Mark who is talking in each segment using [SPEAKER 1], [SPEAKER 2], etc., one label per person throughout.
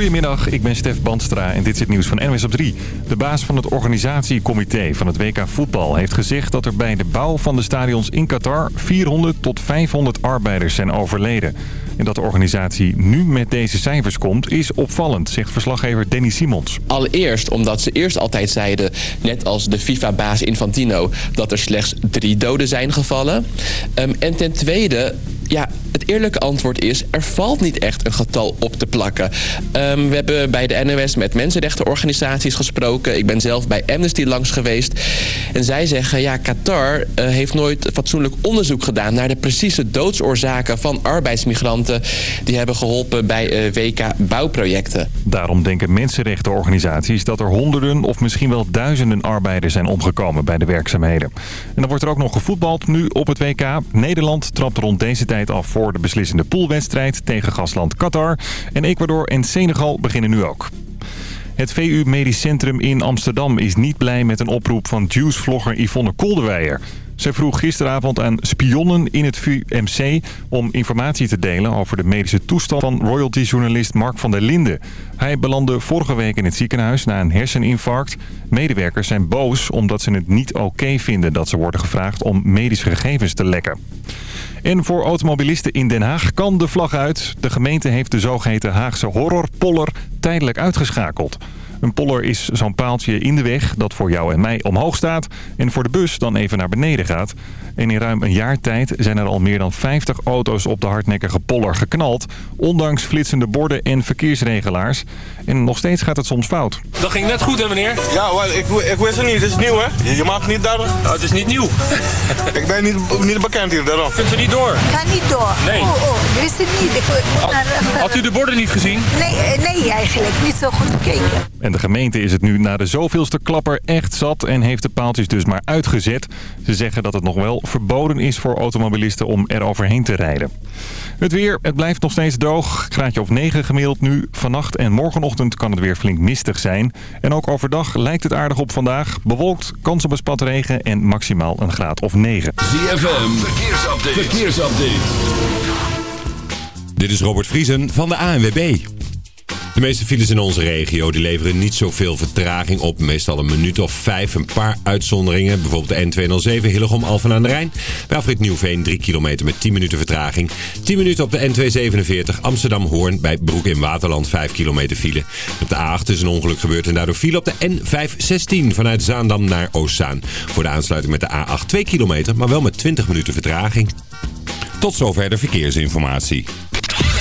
[SPEAKER 1] Goedemiddag, ik ben Stef Bandstra en dit is het nieuws van NWS op 3. De baas van het organisatiecomité van het WK Voetbal heeft gezegd dat er bij de bouw van de stadions in Qatar 400 tot 500 arbeiders zijn overleden. En dat de organisatie nu met deze cijfers komt is opvallend, zegt verslaggever Danny Simons.
[SPEAKER 2] Allereerst omdat ze eerst altijd zeiden, net als de FIFA-baas Infantino, dat er slechts drie doden zijn gevallen. Um, en ten tweede ja, het eerlijke antwoord is... er valt niet echt een getal op te plakken. Um, we hebben bij de NOS met mensenrechtenorganisaties gesproken. Ik ben zelf bij Amnesty langs geweest. En zij zeggen, ja, Qatar uh, heeft nooit fatsoenlijk onderzoek gedaan... naar de precieze doodsoorzaken van arbeidsmigranten... die hebben geholpen bij uh, WK-bouwprojecten.
[SPEAKER 1] Daarom denken mensenrechtenorganisaties dat er honderden... of misschien wel duizenden arbeiders zijn omgekomen bij de werkzaamheden. En dan wordt er ook nog gevoetbald nu op het WK. Nederland trapt rond deze tijd af voor de beslissende poolwedstrijd tegen gastland Qatar. En Ecuador en Senegal beginnen nu ook. Het VU Medisch Centrum in Amsterdam is niet blij met een oproep van Juice-vlogger Yvonne Kolderweijer. Zij vroeg gisteravond aan spionnen in het VUMC om informatie te delen over de medische toestand van royalty-journalist Mark van der Linden. Hij belandde vorige week in het ziekenhuis na een herseninfarct. Medewerkers zijn boos omdat ze het niet oké vinden dat ze worden gevraagd om medische gegevens te lekken. En voor automobilisten in Den Haag kan de vlag uit. De gemeente heeft de zogeheten Haagse horrorpoller tijdelijk uitgeschakeld. Een poller is zo'n paaltje in de weg dat voor jou en mij omhoog staat... en voor de bus dan even naar beneden gaat. En in ruim een jaar tijd zijn er al meer dan 50 auto's op de hardnekkige poller geknald... ondanks flitsende borden en verkeersregelaars. En nog steeds gaat het soms fout.
[SPEAKER 3] Dat ging net goed, hè meneer?
[SPEAKER 4] Ja, ik, ik wist het niet. Het is nieuw, hè? Je maakt niet daar... Nou,
[SPEAKER 3] het is niet nieuw.
[SPEAKER 4] ik ben niet, niet bekend hier, daarom.
[SPEAKER 3] Kunt u niet door?
[SPEAKER 5] Ga niet door.
[SPEAKER 3] Nee.
[SPEAKER 5] Oh, oh, ik wist het niet. Ik
[SPEAKER 3] had, had u de borden niet gezien?
[SPEAKER 5] Nee, nee, eigenlijk. Niet zo goed gekeken.
[SPEAKER 1] En de gemeente is het nu na de zoveelste klapper echt zat en heeft de paaltjes dus maar uitgezet. Ze zeggen dat het nog wel verboden is voor automobilisten om er overheen te rijden. Het weer, het blijft nog steeds droog. Graadje of 9 gemiddeld nu. Vannacht en morgenochtend kan het weer flink mistig zijn. En ook overdag lijkt het aardig op vandaag. Bewolkt, kans op een spat regen en maximaal een graad of 9.
[SPEAKER 6] ZFM, verkeersupdate. verkeersupdate. Dit is Robert Vriesen van de ANWB. De meeste files in onze regio die leveren niet zoveel vertraging op. Meestal een minuut of vijf. Een paar uitzonderingen. Bijvoorbeeld de N207 Hillegom Alphen aan de Rijn. Bij afrit Nieuwveen 3 kilometer met 10 minuten vertraging. 10 minuten op de N247 Amsterdam Hoorn. Bij Broek in Waterland 5 kilometer file. Op de A8 is een ongeluk gebeurd en daardoor file op de N516 vanuit Zaandam naar Oostzaan. Voor de aansluiting met de A8 2 kilometer, maar wel met 20 minuten vertraging. Tot zover de verkeersinformatie.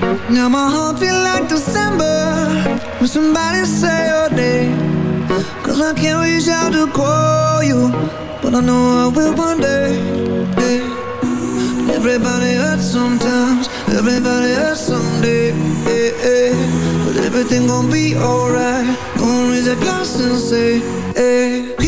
[SPEAKER 7] Now my heart feel like December When somebody say your name Cause I can't reach out to call you But I know I will one day. Everybody hurts sometimes Everybody hurts someday. But everything gon' be alright Gonna raise a glass and say hey.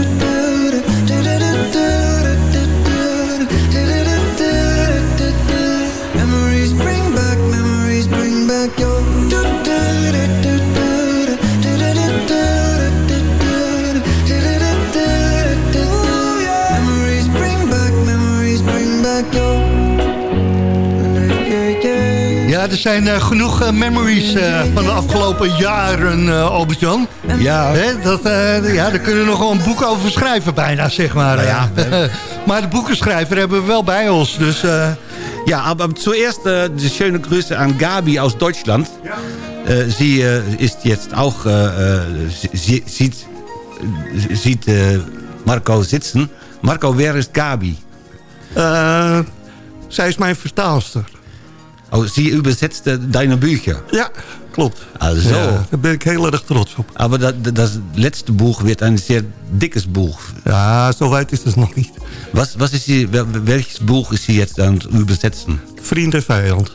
[SPEAKER 8] zijn eh, genoeg eh, memories eh, van de afgelopen jaren, uh, Albert-Jan.
[SPEAKER 9] Ja.
[SPEAKER 8] Hè, dat, eh, ja, daar kunnen we nog wel een boek over schrijven bijna, zeg maar.
[SPEAKER 9] Nou ja,
[SPEAKER 8] maar de boekenschrijver hebben we wel bij ons, dus... eh,
[SPEAKER 9] Ja, aber zuerst die schöne Grüße an Gabi aus Deutschland. Äh, sie ist jetzt auch, sie, sieht, sieht äh, Marco sitzen. Marco, wer ist Gabi?
[SPEAKER 8] eh, zij is mijn vertaalster.
[SPEAKER 9] Oh, sie übersetzt äh, deine Bücher.
[SPEAKER 8] Ja, klopt.
[SPEAKER 9] Also.
[SPEAKER 8] Ja, daar ben ik heel erg trots op.
[SPEAKER 9] Aber das, das letzte Buch wird ein sehr dickes Buch.
[SPEAKER 8] Ja, zo weit is het nog niet.
[SPEAKER 9] Was, was ist sie, wel- welches Buch ist sie jetzt am Übersetzen?
[SPEAKER 8] Vriend en vijand.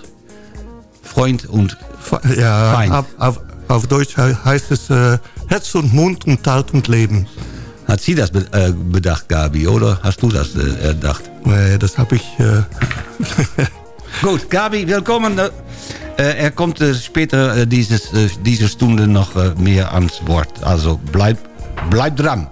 [SPEAKER 9] Freund und
[SPEAKER 8] Va- Ja,
[SPEAKER 9] Feind.
[SPEAKER 8] auf, auf, Deutsch he- heißt es äh, Herz und Mund und Tat und Leben.
[SPEAKER 9] Hat sie das äh, bedacht, Gabi, oder hast du das äh, erdacht?
[SPEAKER 8] Nee, das habe ich... Äh,
[SPEAKER 9] Gut, Gabi, willkommen. Äh, er kommt äh, später äh, dieses, äh, diese Stunde äh, meer ans. Also bleib, bleib dran.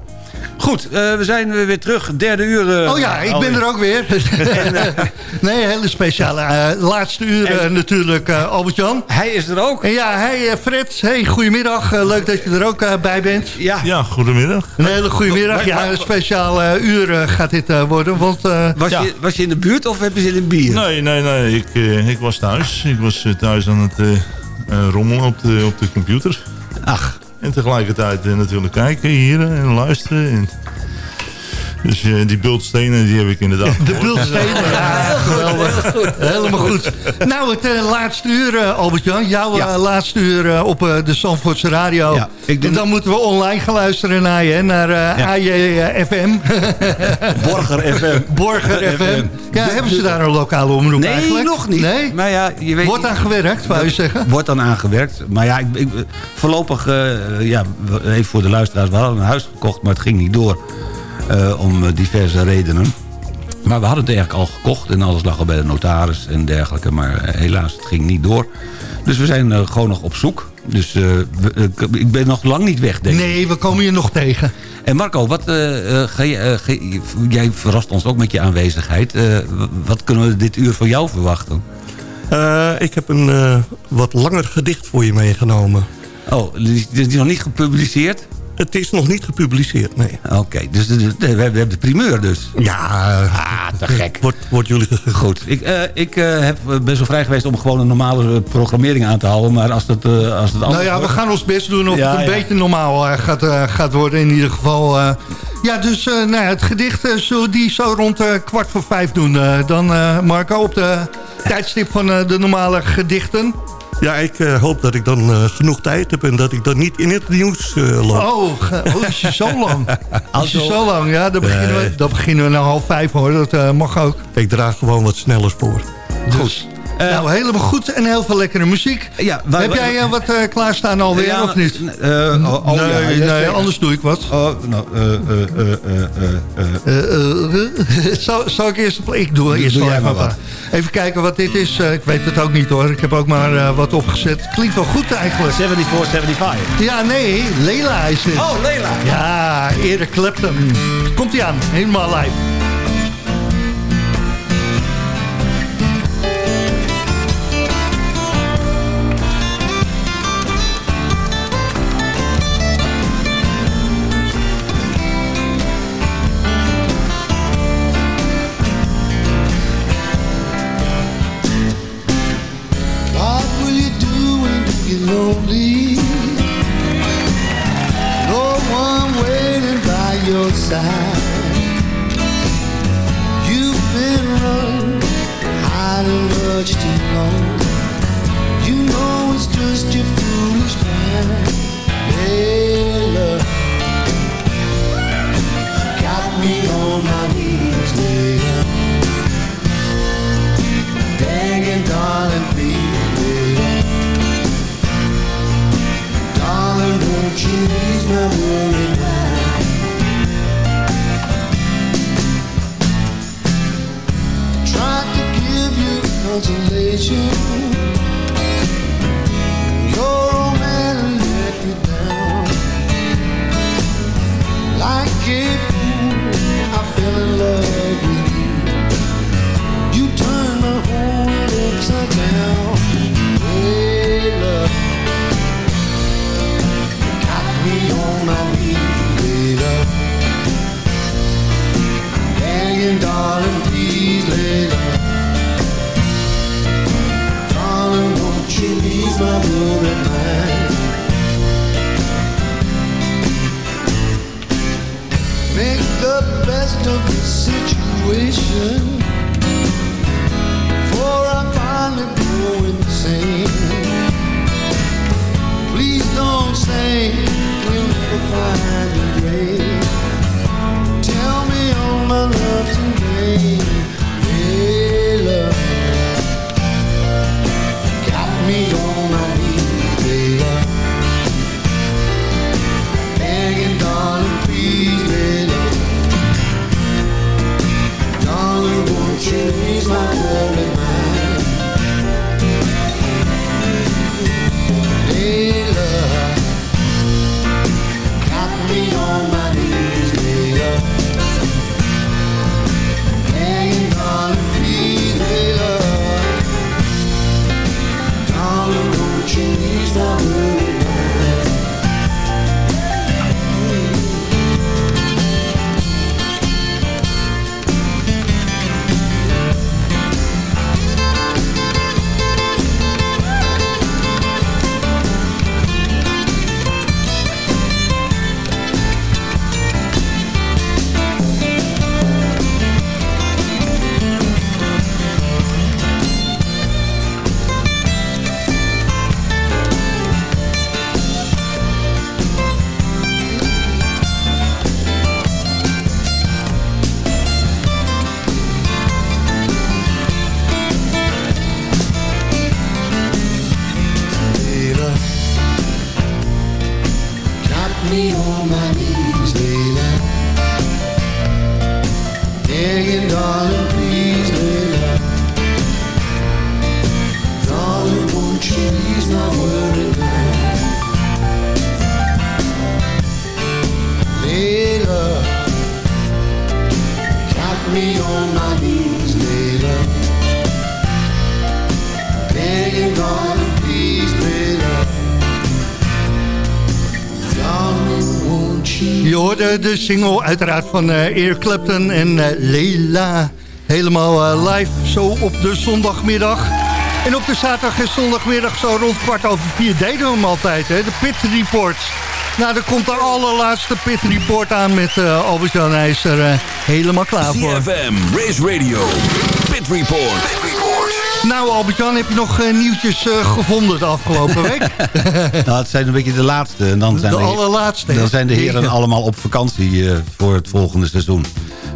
[SPEAKER 9] Goed, eh, we zijn weer terug. Derde uur. eh,
[SPEAKER 8] oh ja, ik ben er ook weer. nee, hele speciale eh, laatste uur natuurlijk, eh, Albert-Jan.
[SPEAKER 9] Hij is er ook.
[SPEAKER 8] En ja, hey Fred, hey, goedemiddag. Leuk dat je er ook bij bent.
[SPEAKER 9] Ja.
[SPEAKER 10] Ja, goedemiddag.
[SPEAKER 8] Een hele goede middag. Ja, een speciaal eh, uur gaat dit eh, worden. Want eh,
[SPEAKER 9] Was,
[SPEAKER 10] Ja.
[SPEAKER 9] je, was je in de buurt of heb je zin in bier?
[SPEAKER 10] Nee, nee, nee. Ik, eh, ik was thuis. Ik was thuis aan het rommelen op de, op de computer.
[SPEAKER 9] Ach,
[SPEAKER 10] En tegelijkertijd eh, natuurlijk kijken hier en luisteren. En... Dus eh, die bultstenen die heb ik inderdaad
[SPEAKER 8] de bultstenen, ja, geweldig. Helemaal goed. Nou, het eh, laatste uur, eh, Albert-Jan. Jouw
[SPEAKER 9] Ja.
[SPEAKER 8] laatste uur eh, op eh, de Zandvoortse Radio.
[SPEAKER 9] Ja, ik
[SPEAKER 8] dan moeten we online gaan luisteren naar je, hè, naar eh AJFM.
[SPEAKER 9] Borger FM.
[SPEAKER 8] Borger FM. Ja, hebben ze daar een lokale omroep
[SPEAKER 9] Nee,
[SPEAKER 8] eigenlijk?
[SPEAKER 9] nog niet.
[SPEAKER 8] Nee?
[SPEAKER 9] Maar ja, je weet
[SPEAKER 8] Wordt aan gewerkt, wou je zeggen?
[SPEAKER 9] Wordt dan aangewerkt. Maar ja, ik, ik, voorlopig, eh, ja, even voor de luisteraars, we hadden een huis gekocht, maar het ging niet door. Eh, om eh, diverse redenen. Maar we hadden het eigenlijk al gekocht en alles lag al bij de notaris en dergelijke. Maar eh, helaas, het ging niet door. Dus we zijn gewoon nog op zoek. Dus eh, we- ik- ik ben nog lang niet weg, denk ik.
[SPEAKER 8] Nee, we komen je nog tegen.
[SPEAKER 9] En Marco, wat, ga je, ga je- jij verrast ons ook met je aanwezigheid. Eh, wat kunnen we dit uur van jou verwachten?
[SPEAKER 8] Eh, ik heb een eh, wat langer gedicht voor je meegenomen.
[SPEAKER 9] Oh, die, die is nog niet gepubliceerd?
[SPEAKER 8] Het is nog niet gepubliceerd, nee.
[SPEAKER 9] Oké, dus de- de- we, hebben, de primeur dus.
[SPEAKER 8] Ja,
[SPEAKER 9] Ah, te gek.
[SPEAKER 8] wordt, wordt jullie.
[SPEAKER 9] Goed, ik, eh, ik eh, heb, ben zo vrij geweest om gewoon een normale eh, programmering aan te houden. Maar als het, eh, als
[SPEAKER 8] Nou ja, we gaan ons best doen of
[SPEAKER 9] Ja,
[SPEAKER 8] het een
[SPEAKER 9] ja.
[SPEAKER 8] beetje normaal eh, gaat, eh, gaat worden in ieder geval. eh. ja, dus eh, nou, het gedicht eh, zullen die zo rond eh, kwart voor vijf doen. eh, dan eh, Marco, op de tijdstip van eh, de normale gedichten.
[SPEAKER 11] Ja, ik eh, hoop dat ik dan eh, genoeg tijd heb en dat ik dan niet in het nieuws eh loop.
[SPEAKER 8] Oh, oh, is je zo lang? Is je zo lang? Ja, dan beginnen, we, dan beginnen we nou half vijf hoor. Dat mag ook.
[SPEAKER 11] Ik draag gewoon wat sneller voor.
[SPEAKER 8] Goed. Nou, helemaal goed en heel veel lekkere muziek.
[SPEAKER 9] Ja, wij-
[SPEAKER 8] Heb jij eh, wat eh, klaarstaan alweer
[SPEAKER 9] Ja,
[SPEAKER 8] of niet?
[SPEAKER 9] eh, oh, oh, ja,
[SPEAKER 8] nee,
[SPEAKER 9] ja,
[SPEAKER 8] nee, anders doe ik wat.
[SPEAKER 9] Oh, nou, eh, eh, eh, eh, eh, eh.
[SPEAKER 8] Eh, eh, zal, zal ik eerst... Ik doe eerst
[SPEAKER 9] doe
[SPEAKER 8] even
[SPEAKER 9] maar
[SPEAKER 8] wat. Even kijken wat dit is. Eh, ik weet het ook niet hoor. Ik heb ook maar eh, wat opgezet. Klinkt wel goed eigenlijk.
[SPEAKER 1] 74, 75.
[SPEAKER 8] Ja, nee. Leila is dit.
[SPEAKER 9] Oh, Leila.
[SPEAKER 8] Ja, Eric Clapton. Komt-ie aan. Helemaal live.
[SPEAKER 7] On my knees,
[SPEAKER 8] Je hoorde de single uiteraard van eh Eric Clapton en eh, Leila. Helemaal eh, live zo op de zondagmiddag. En op de zaterdag en zondagmiddag zo rond kwart over vier deden we hem altijd. Hè? De Pit Report. Nou, er komt de allerlaatste Pit Report aan met eh Albert-Jan Hij is er helemaal klaar voor.
[SPEAKER 12] CFM, Race Radio, Pit Report.
[SPEAKER 8] Nou Albert-Jan, heb je nog eh, nieuwtjes eh, gevonden de afgelopen week?
[SPEAKER 9] nou, het zijn een beetje de laatste. En dan zijn
[SPEAKER 8] De allerlaatste.
[SPEAKER 9] Dan zijn de heren allemaal op vakantie eh, voor het volgende seizoen.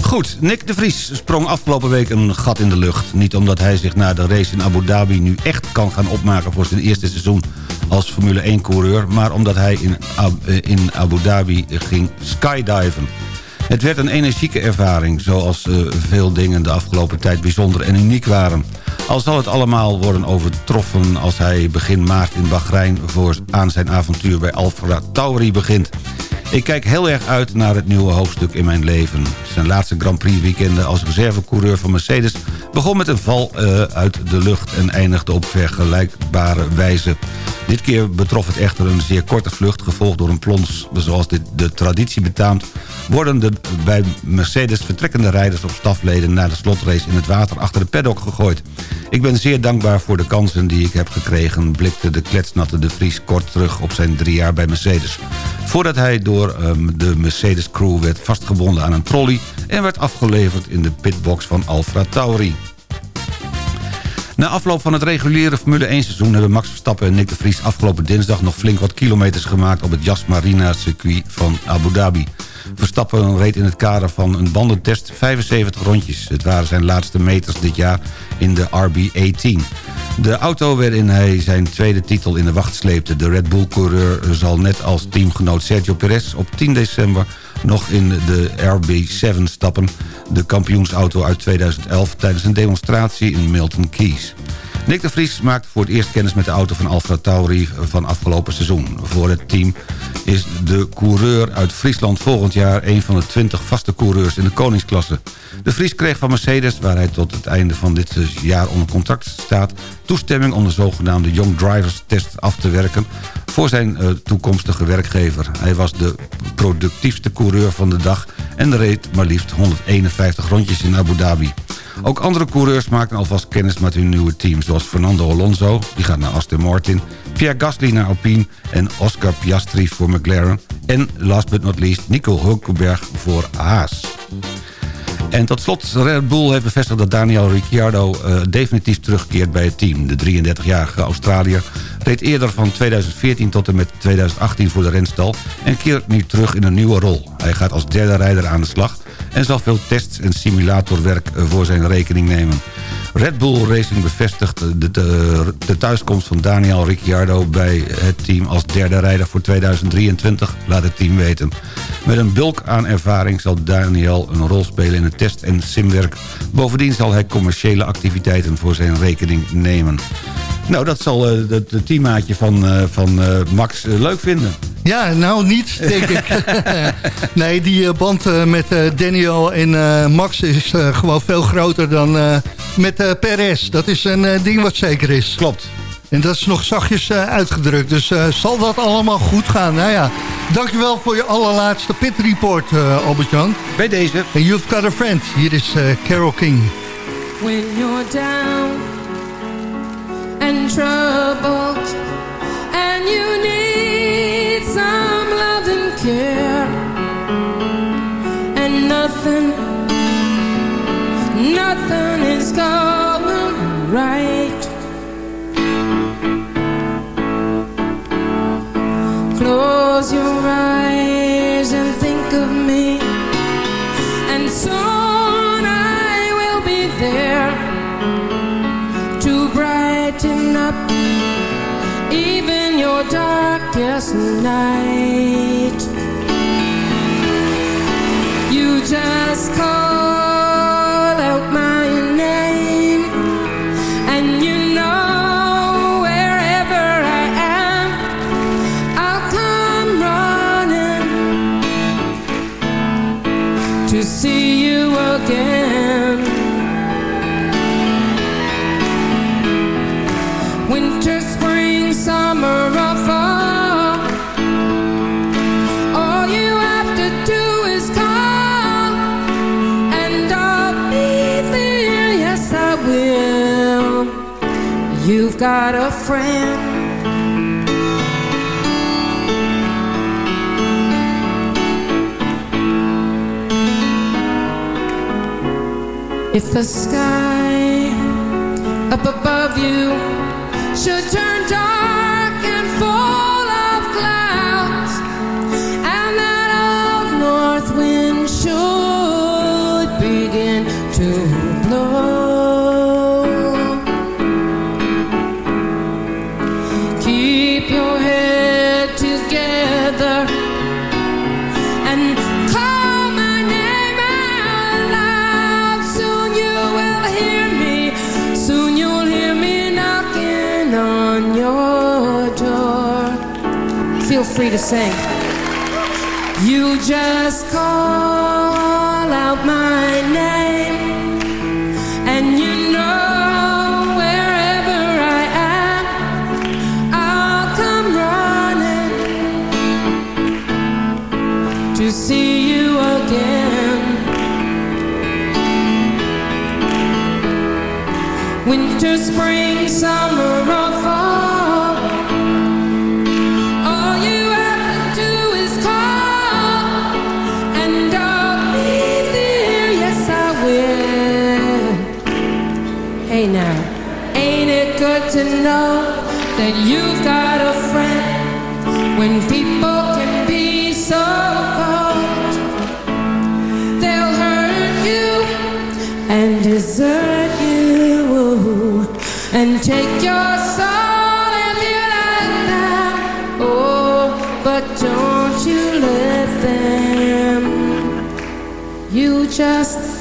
[SPEAKER 9] Goed, Nick de Vries sprong afgelopen week een gat in de lucht. Niet omdat hij zich na de race in Abu Dhabi nu echt kan gaan opmaken voor zijn eerste seizoen als Formule 1-coureur... maar omdat hij in, in Abu Dhabi ging skydiven. Het werd een energieke ervaring, zoals veel dingen de afgelopen tijd bijzonder en uniek waren. Al zal het allemaal worden overtroffen als hij begin maart in Bahrein... Voor aan zijn avontuur bij Alfa Tauri begint. Ik kijk heel erg uit naar het nieuwe hoofdstuk in mijn leven. Zijn laatste Grand Prix weekenden als reservecoureur van Mercedes... begon met een val eh, uit de lucht en eindigde op vergelijkbare wijze. Dit keer betrof het echter een zeer korte vlucht... gevolgd door een plons. Zoals dit de traditie betaamt... worden de bij Mercedes vertrekkende rijders of stafleden... na de slotrace in het water achter de paddock gegooid. Ik ben zeer dankbaar voor de kansen die ik heb gekregen... blikte de kletsnatte de Vries kort terug op zijn drie jaar bij Mercedes. Voordat hij door ehm, de Mercedes-crew werd vastgebonden aan een trolley... en werd afgeleverd in de pitbox van Alfa Tauri. Na afloop van het reguliere Formule 1 seizoen... hebben Max Verstappen en Nick de Vries afgelopen dinsdag... nog flink wat kilometers gemaakt op het Yas Marina circuit van Abu Dhabi. Verstappen reed in het kader van een bandentest 75 rondjes. Het waren zijn laatste meters dit jaar in de RB18. De auto waarin hij zijn tweede titel in de wacht sleepte. De Red Bull-coureur zal net als teamgenoot Sergio Perez op 10 december nog in de RB7 stappen... de kampioensauto uit 2011 tijdens een demonstratie in Milton Keys. Nick de Vries maakt voor het eerst kennis met de auto van Alfa Tauri van afgelopen seizoen. Voor het team is de coureur uit Friesland volgend jaar... een van de 20 vaste coureurs in de koningsklasse. De Vries kreeg van Mercedes, waar hij tot het einde van dit jaar onder contract staat... toestemming om de zogenaamde Young Drivers Test af te werken... voor zijn uh, toekomstige werkgever. Hij was de productiefste coureur van de dag... en reed maar liefst 151 rondjes in Abu Dhabi. Ook andere coureurs maakten alvast kennis met hun nieuwe team... zoals Fernando Alonso, die gaat naar Aston Martin... Pierre Gasly naar Alpine en Oscar Piastri voor McLaren... en last but not least Nico Hulkenberg voor Haas. En tot slot, Red Bull heeft bevestigd dat Daniel Ricciardo uh, definitief terugkeert bij het team. De 33-jarige Australiër reed eerder van 2014 tot en met 2018 voor de renstal... en keert nu terug in een nieuwe rol. Hij gaat als derde rijder aan de slag en zal veel tests en simulatorwerk voor zijn rekening nemen. Red Bull Racing bevestigt de, de, de, thuiskomst van Daniel Ricciardo bij het team als derde rijder voor 2023, laat het team weten. Met een bulk aan ervaring zal Daniel een rol spelen in het test- en simwerk. Bovendien zal hij commerciële activiteiten voor zijn rekening nemen. Nou, dat zal het uh, de teammaatje van, uh, van uh, Max leuk vinden.
[SPEAKER 8] Ja, nou niet, denk ik. nee, die band met Daniel en Max is gewoon veel groter dan met Perez. Dat is een ding wat zeker is.
[SPEAKER 9] Klopt.
[SPEAKER 8] En dat is nog zachtjes uitgedrukt. Dus zal dat allemaal goed gaan? Nou ja, dankjewel voor je allerlaatste pit report, Albert-Jan.
[SPEAKER 9] Bij deze.
[SPEAKER 8] En You've Got a Friend. Hier is Carol King.
[SPEAKER 13] When you're down and troubled. And you need some love and care. And nothing nothing is going right. Close your last night. You've got a friend. If the sky up above you should turn dark free to sing. You just call out my name, and you know wherever I am, I'll come running to see you again. winter, spring, summer, don't you let them. You just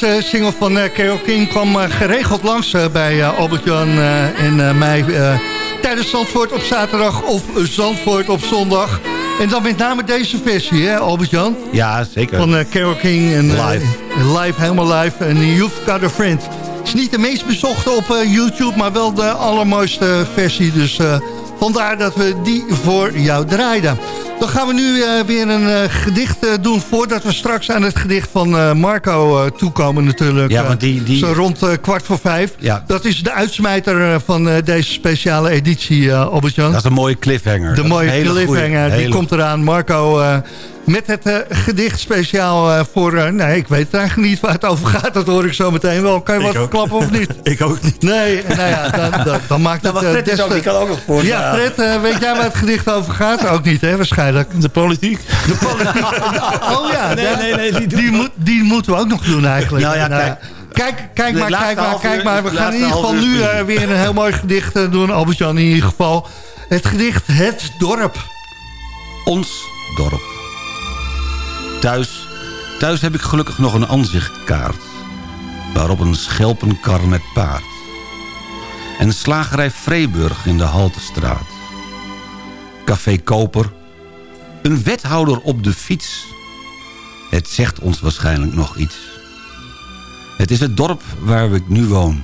[SPEAKER 8] deze single van uh, Carole King kwam eh, geregeld langs eh, bij eh, Albert-Jan eh, en eh, mij... eh, tijdens Zandvoort op zaterdag of Zandvoort op zondag. En dan met name deze versie, hè Albert-Jan?
[SPEAKER 9] Ja, zeker.
[SPEAKER 8] Van eh Carole King. En, eh,
[SPEAKER 9] Live.
[SPEAKER 8] live, helemaal live. En You've Got a Friend. Het is niet de meest bezochte op eh, YouTube, maar wel de allermooiste versie. Dus eh, vandaar dat we die voor jou draaiden. Dan gaan we nu eh, weer een eh, gedicht eh, doen... voordat we straks aan het gedicht van Marco toekomen natuurlijk.
[SPEAKER 9] Ja, want die- die-
[SPEAKER 8] Zo rond kwart voor vijf.
[SPEAKER 9] Ja.
[SPEAKER 8] Dat is de uitsmijter van deze speciale editie, Albert-Jan.
[SPEAKER 9] Dat is een mooie cliffhanger.
[SPEAKER 8] De mooie
[SPEAKER 9] goeie-
[SPEAKER 8] cliffhanger, die
[SPEAKER 9] hele-
[SPEAKER 8] komt eraan. Marco met het eh, gedicht speciaal eh, voor... eh, nee, ik weet eigenlijk niet waar het over gaat. Dat hoor ik zo meteen wel. Kan je wat
[SPEAKER 11] ook.
[SPEAKER 8] verklappen of niet?
[SPEAKER 11] Ik ook niet.
[SPEAKER 8] Nee, nou ja, dan, dan, dan maakt het...
[SPEAKER 11] maar
[SPEAKER 8] eh,
[SPEAKER 11] Fred ook, die kan ook nog voor.
[SPEAKER 8] Ja, Fred, weet jij waar het gedicht over gaat? Ook niet, hè, waarschijnlijk.
[SPEAKER 10] De politiek.
[SPEAKER 8] De politiek. Oh ja,
[SPEAKER 9] Nee,
[SPEAKER 8] ja.
[SPEAKER 9] nee, nee, die doen
[SPEAKER 8] die, moet, die moeten we ook nog doen eigenlijk.
[SPEAKER 9] Nou ja,
[SPEAKER 8] En, eh,
[SPEAKER 9] kijk.
[SPEAKER 8] Kijk, kijk maar, kijk maar, kijk maar. We gaan in ieder geval nu eh, weer een heel mooi gedicht doen. Albert-Jan in ieder geval. Het gedicht Het Dorp.
[SPEAKER 9] Ons dorp. Thuis, thuis heb ik gelukkig nog een aanzichtkaart. Waarop een schelpenkar met paard. En slagerij Vreeburg in de Haltestraat. Café Koper. Een wethouder op de fiets. Het zegt ons waarschijnlijk nog iets. Het is het dorp waar ik nu woon.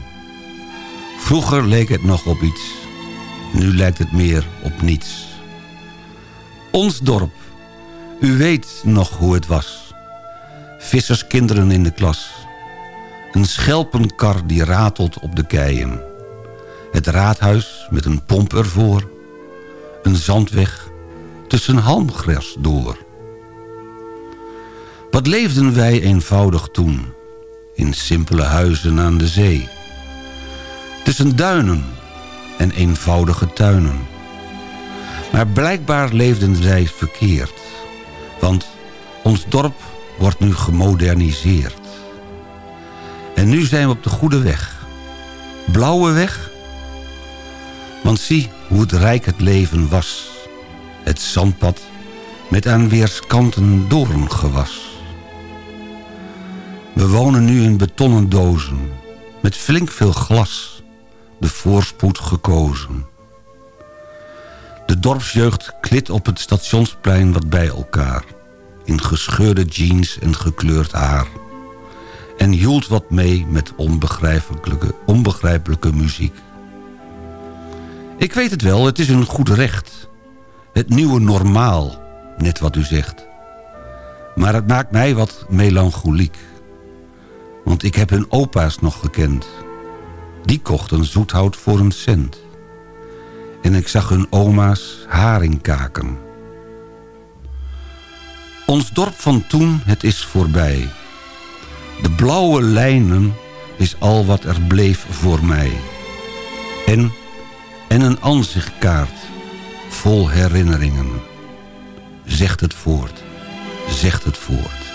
[SPEAKER 9] Vroeger leek het nog op iets. Nu lijkt het meer op niets. Ons dorp. U weet nog hoe het was. Visserskinderen in de klas. Een schelpenkar die ratelt op de keien. Het raadhuis met een pomp ervoor. Een zandweg tussen halmgras door. Wat leefden wij eenvoudig toen. In simpele huizen aan de zee. Tussen duinen en eenvoudige tuinen. Maar blijkbaar leefden zij verkeerd. Want ons dorp wordt nu gemoderniseerd. En nu zijn we op de goede weg. Blauwe weg? Want zie hoe het rijk het leven was. Het zandpad met aan weerskanten doorngewas. We wonen nu in betonnen dozen. Met flink veel glas. De voorspoed gekozen. De dorpsjeugd klit op het stationsplein wat bij elkaar. In gescheurde jeans en gekleurd haar. En hield wat mee met onbegrijpelijke, onbegrijpelijke muziek. Ik weet het wel, het is een goed recht. Het nieuwe normaal, net wat u zegt. Maar het maakt mij wat melancholiek. Want ik heb hun opa's nog gekend. Die kochten zoethout voor een cent en ik zag hun oma's haringkaken. Ons dorp van toen, het is voorbij. De blauwe lijnen is al wat er bleef voor mij. En, en een aanzichtkaart vol herinneringen. zegt het voort. Zegt het voort.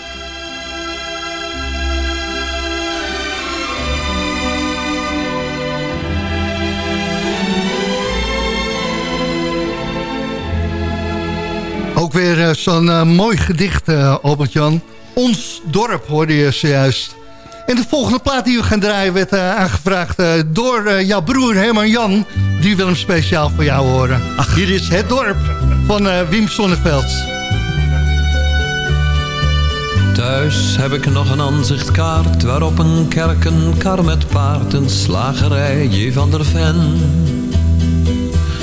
[SPEAKER 8] Ook weer eh, zo'n eh, mooi gedicht, eh, Albert-Jan. Ons dorp hoorde je zojuist. En de volgende plaat die we gaan draaien werd eh, aangevraagd eh, door jouw broer Herman Jan. Die wil hem speciaal voor jou horen. Hier is Het Dorp van Wim Sonneveld.
[SPEAKER 14] Thuis heb ik nog een aanzichtkaart waarop een kerk, een kar met paard, een slagerij, J. van der Ven.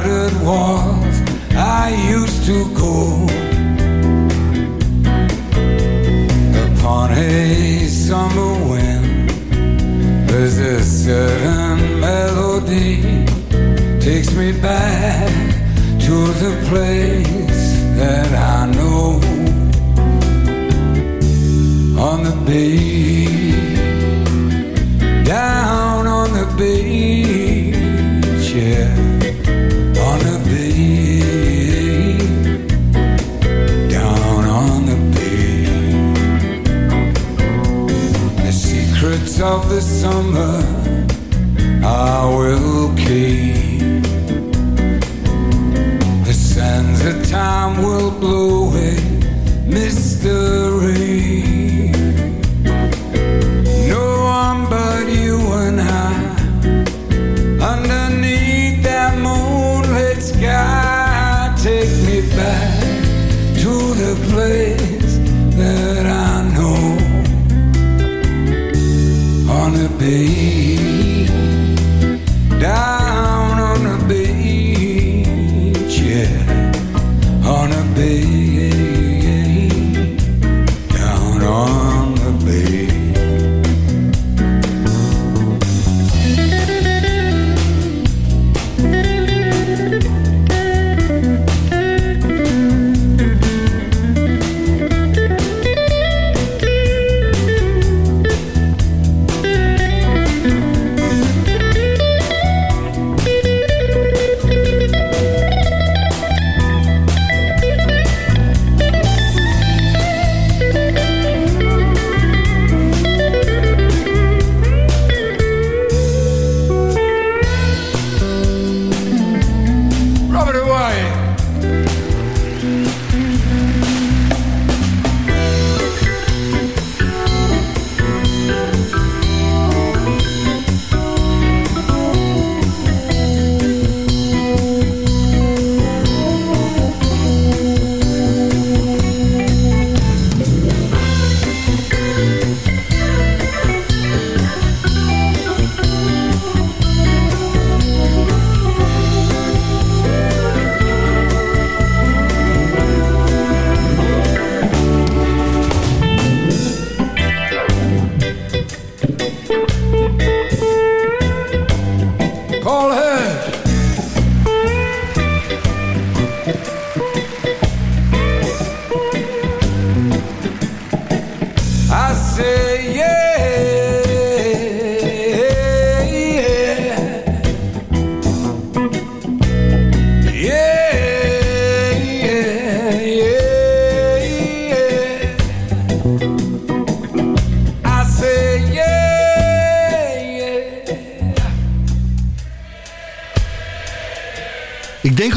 [SPEAKER 15] Those walls, I used to go. Upon a summer wind, there's a certain melody takes me back to the place that I know on the beach, down on the beach, yeah, of the summer I will keep. The sands of time will blow away mystery.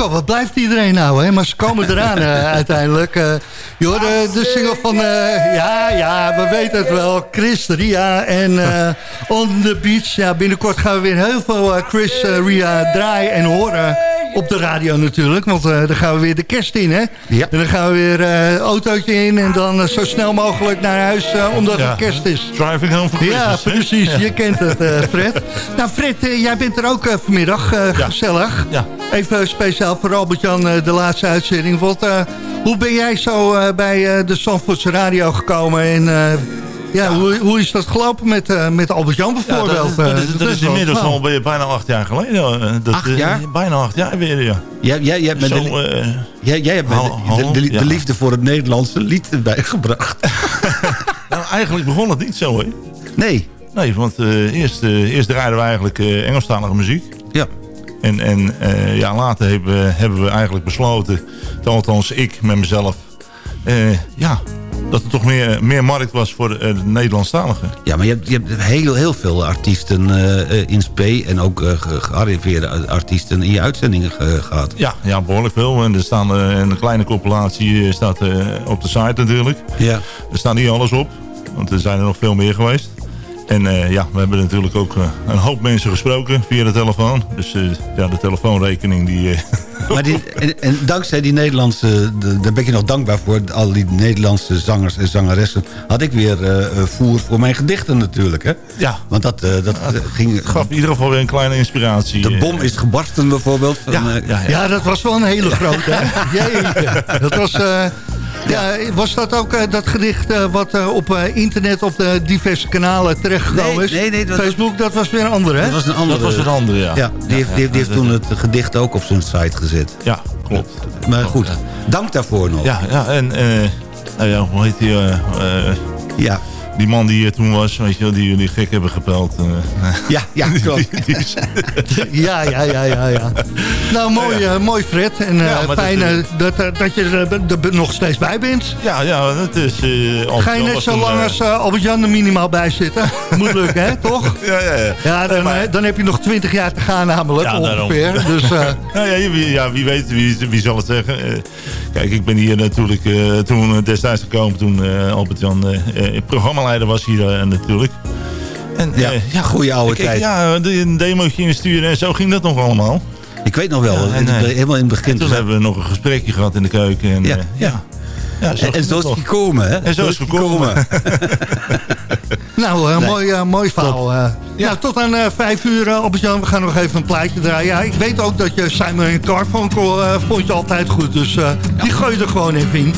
[SPEAKER 8] Al, wat blijft iedereen nou, hè? Maar ze komen eraan eh, uiteindelijk. eh je hoorde de single van, eh, ja, ja, we weten het wel. Chris, Ria en eh, On The Beach. Ja, binnenkort gaan we weer heel veel eh, Chris, eh, Ria draaien en horen. Op de radio natuurlijk, want eh, dan gaan we weer de kerst in, hè? En dan gaan we weer eh autootje in en dan eh, zo snel mogelijk naar huis, eh, omdat
[SPEAKER 10] Ja,
[SPEAKER 8] het kerst is.
[SPEAKER 10] Driving home for
[SPEAKER 8] Ja,
[SPEAKER 10] Christmas, hè?
[SPEAKER 8] precies.
[SPEAKER 10] Ja.
[SPEAKER 8] Je kent het, eh, Fred. nou, Fred, eh, jij bent er ook eh, vanmiddag. eh, Gezellig.
[SPEAKER 10] Ja.
[SPEAKER 8] Even speciaal voor Albert-Jan eh, de laatste uitzending. Want, eh, hoe ben jij zo eh, bij eh, de Zandvoortse Radio gekomen? En eh, ja, Hoe, hoe is dat gelopen met, eh, met Albert-Jan
[SPEAKER 10] Ja,
[SPEAKER 8] bijvoorbeeld?
[SPEAKER 10] dat, is, dat, is, dat is
[SPEAKER 8] wel
[SPEAKER 10] inmiddels al bij- bijna acht jaar geleden. Dat,
[SPEAKER 9] Acht
[SPEAKER 10] eh,
[SPEAKER 9] jaar?
[SPEAKER 10] bijna acht jaar weer, ja.
[SPEAKER 9] Jij, jij, jij hebt met
[SPEAKER 10] Zo,
[SPEAKER 9] de,
[SPEAKER 10] eh,
[SPEAKER 9] jij, jij hebt met
[SPEAKER 10] hallo,
[SPEAKER 9] de, de, de,
[SPEAKER 10] hallo, ja.
[SPEAKER 9] liefde voor het Nederlandse lied erbij gebracht.
[SPEAKER 10] nou, eigenlijk begon het niet zo, hè?
[SPEAKER 9] Nee.
[SPEAKER 10] Nee, want eh, eerst, eh, eerst draaiden we eigenlijk eh, Engelstalige muziek.
[SPEAKER 9] Ja.
[SPEAKER 10] En, en eh, ja, later hebben we, hebben we eigenlijk besloten, althans ik met mezelf... eh, ja, dat er toch meer, meer markt was voor eh, de Nederlandstaligen.
[SPEAKER 9] Ja, maar je hebt, je hebt heel, heel veel artiesten in spe en ook ge- gearriveerde artiesten in je uitzendingen ge- gehad.
[SPEAKER 10] Ja, ja, behoorlijk veel. En er staan een kleine compilatie staat op de site natuurlijk.
[SPEAKER 9] Ja.
[SPEAKER 10] Er staat niet alles op, want er zijn er nog veel meer geweest. En eh, ja, we hebben natuurlijk ook eh, een hoop mensen gesproken via de telefoon. Dus eh, ja, de telefoonrekening die... eh,
[SPEAKER 9] Maar die, en, en dankzij die Nederlandse, de- daar ben je nog dankbaar voor, al die Nederlandse zangers en zangeressen, had ik weer eh, eh, voer voor mijn gedichten natuurlijk. Hè?
[SPEAKER 10] Ja.
[SPEAKER 9] Want dat, eh, dat eh, ging...
[SPEAKER 10] gaf in ieder geval weer een kleine inspiratie.
[SPEAKER 9] De bom is gebarsten bijvoorbeeld. Van,
[SPEAKER 10] Ja,
[SPEAKER 9] eh,
[SPEAKER 10] ja, ja.
[SPEAKER 8] Ja, dat was wel een hele grote. hè? Jeetje. Dat was, eh, ja, was dat ook eh, dat gedicht eh, wat eh, op internet op de diverse kanalen terechtgekomen
[SPEAKER 9] Nee,
[SPEAKER 8] is?
[SPEAKER 9] nee, nee, dat was-
[SPEAKER 8] Facebook, dat was weer een andere, hè?
[SPEAKER 9] Dat was een andere.
[SPEAKER 10] Dat was een andere, ja.
[SPEAKER 9] Ja, die heeft, die heeft, die heeft toen het gedicht ook op zijn site gezet.
[SPEAKER 10] Ja, klopt.
[SPEAKER 9] Maar goed, dank daarvoor nog.
[SPEAKER 10] Ja, ja en eh, nou ja, hoe heet die?
[SPEAKER 9] Ja.
[SPEAKER 10] Die man die hier toen was, weet je wel, die jullie gek hebben gepeld. eh.
[SPEAKER 9] Ja, ja, klopt.
[SPEAKER 10] Is-
[SPEAKER 8] Ja, ja, ja, ja, ja. Nou, mooi, eh, mooi Fred. En eh,
[SPEAKER 10] Ja, maar
[SPEAKER 8] fijn
[SPEAKER 10] dat,
[SPEAKER 8] eh,
[SPEAKER 10] eh,
[SPEAKER 8] dat, eh, dat je er, eh, nog steeds bij bent.
[SPEAKER 10] ja, ja, dat is... eh,
[SPEAKER 8] Ga je net zo lang
[SPEAKER 10] eh,
[SPEAKER 8] als eh, Albert-Jan er minimaal bij zitten? Moet lukken, hè? Toch?
[SPEAKER 10] Ja, ja, ja.
[SPEAKER 8] Ja, dan, eh, dan heb je nog twintig jaar te gaan namelijk,
[SPEAKER 10] Ja, daarom.
[SPEAKER 8] ongeveer. Dus, eh,
[SPEAKER 10] Nou ja, wie, ja, wie weet, wie, wie zal het zeggen. Eh, kijk, ik ben hier natuurlijk eh, toen eh, destijds gekomen toen eh, Albert-Jan eh, was hier eh, natuurlijk. En,
[SPEAKER 9] Ja,
[SPEAKER 10] eh, ja,
[SPEAKER 9] goeie oude
[SPEAKER 10] ik- ik-
[SPEAKER 9] tijd.
[SPEAKER 10] Ja, de- een demootje insturen en zo ging dat nog allemaal.
[SPEAKER 9] Ik weet nog wel,
[SPEAKER 10] Ja, en, eh,
[SPEAKER 9] helemaal in het begin.
[SPEAKER 10] En toen hebben we nog een gesprekje gehad in de keuken. En,
[SPEAKER 9] Ja, ja.
[SPEAKER 10] ja, zo
[SPEAKER 9] en, en zo is
[SPEAKER 10] het
[SPEAKER 9] gekomen, hè?
[SPEAKER 10] En zo is het gekomen.
[SPEAKER 8] nou,
[SPEAKER 9] Nee.
[SPEAKER 8] mooi, mooi verhaal. eh.
[SPEAKER 7] Nou, tot aan eh, vijf uur, uh, Albert-Jan. We gaan nog even een plaatje draaien. Ja, ik weet ook dat je Simon Garfunkel uh, vond je altijd goed. Dus die gooi je er gewoon even in.